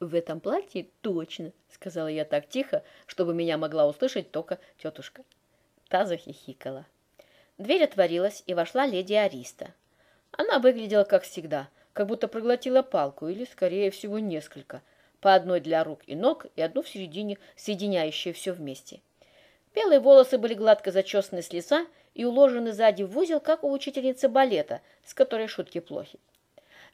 В этом платье точно, сказала я так тихо, чтобы меня могла услышать только тетушка. Та захихикала. Дверь отворилась, и вошла леди Ариста. Она выглядела как всегда, как будто проглотила палку, или, скорее всего, несколько, по одной для рук и ног и одну в середине, соединяющую все вместе. Белые волосы были гладко зачесаны с лица и уложены сзади в узел, как у учительницы балета, с которой шутки плохи.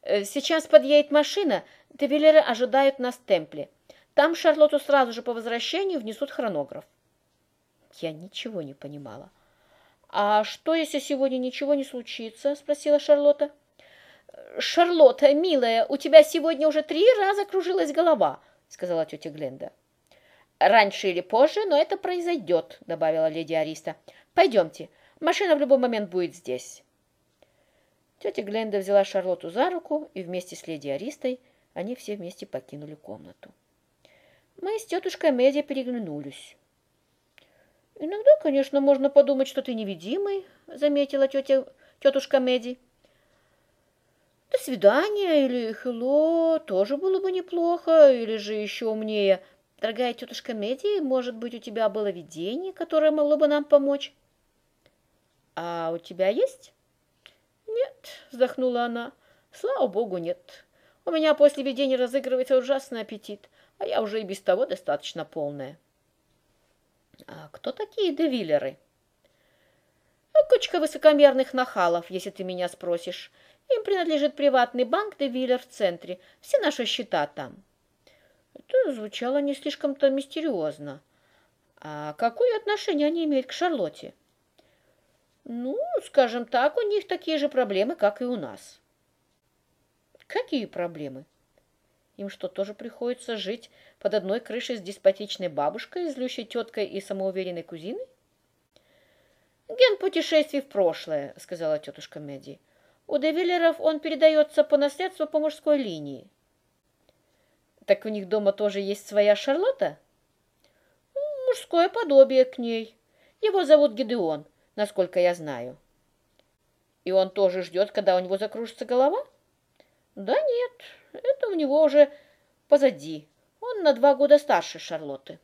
«Э, «Сейчас подъедет машина, девилеры ожидают нас в темпле. Там Шарлотту сразу же по возвращению внесут хронограф». Я ничего не понимала. «А что, если сегодня ничего не случится?» – спросила Шарлотта. «Шарлотта, милая, у тебя сегодня уже три раза кружилась голова», – сказала тетя Гленда. «Раньше или позже, но это произойдет», – добавила леди Ариста. «Пойдемте, машина в любой момент будет здесь». Тетя Гленда взяла Шарлотту за руку, и вместе с леди Аристой они все вместе покинули комнату. Мы с тетушкой Меди переглянулись. «Иногда, конечно, можно подумать, что ты невидимый», — заметила тетя, тетушка Меди. «До свидания или хелло тоже было бы неплохо, или же еще умнее. Дорогая тетушка Меди, может быть, у тебя было видение, которое могло бы нам помочь?» «А у тебя есть?» «Нет», — вздохнула она, — «слава богу, нет. У меня после видения разыгрывается ужасный аппетит, а я уже и без того достаточно полная». А кто такие девилеры? Кучка высокомерных нахалов, если ты меня спросишь. Им принадлежит приватный банк Девиллер в центре. Все наши счета там. Это звучало не слишком-то мистериозно. А какое отношение они имеют к Шарлотте? Ну, скажем так, у них такие же проблемы, как и у нас. Какие проблемы? Им что, тоже приходится жить под одной крышей с деспотичной бабушкой, злющей теткой и самоуверенной кузиной? «Ген путешествий в прошлое», — сказала тетушка Мэдди. «У Девиллеров он передается по наследству по мужской линии». «Так у них дома тоже есть своя Шарлотта?» «Мужское подобие к ней. Его зовут Гидеон, насколько я знаю». «И он тоже ждет, когда у него закружится голова?» «Да нет, это у него уже позади. Он на два года старше Шарлотты.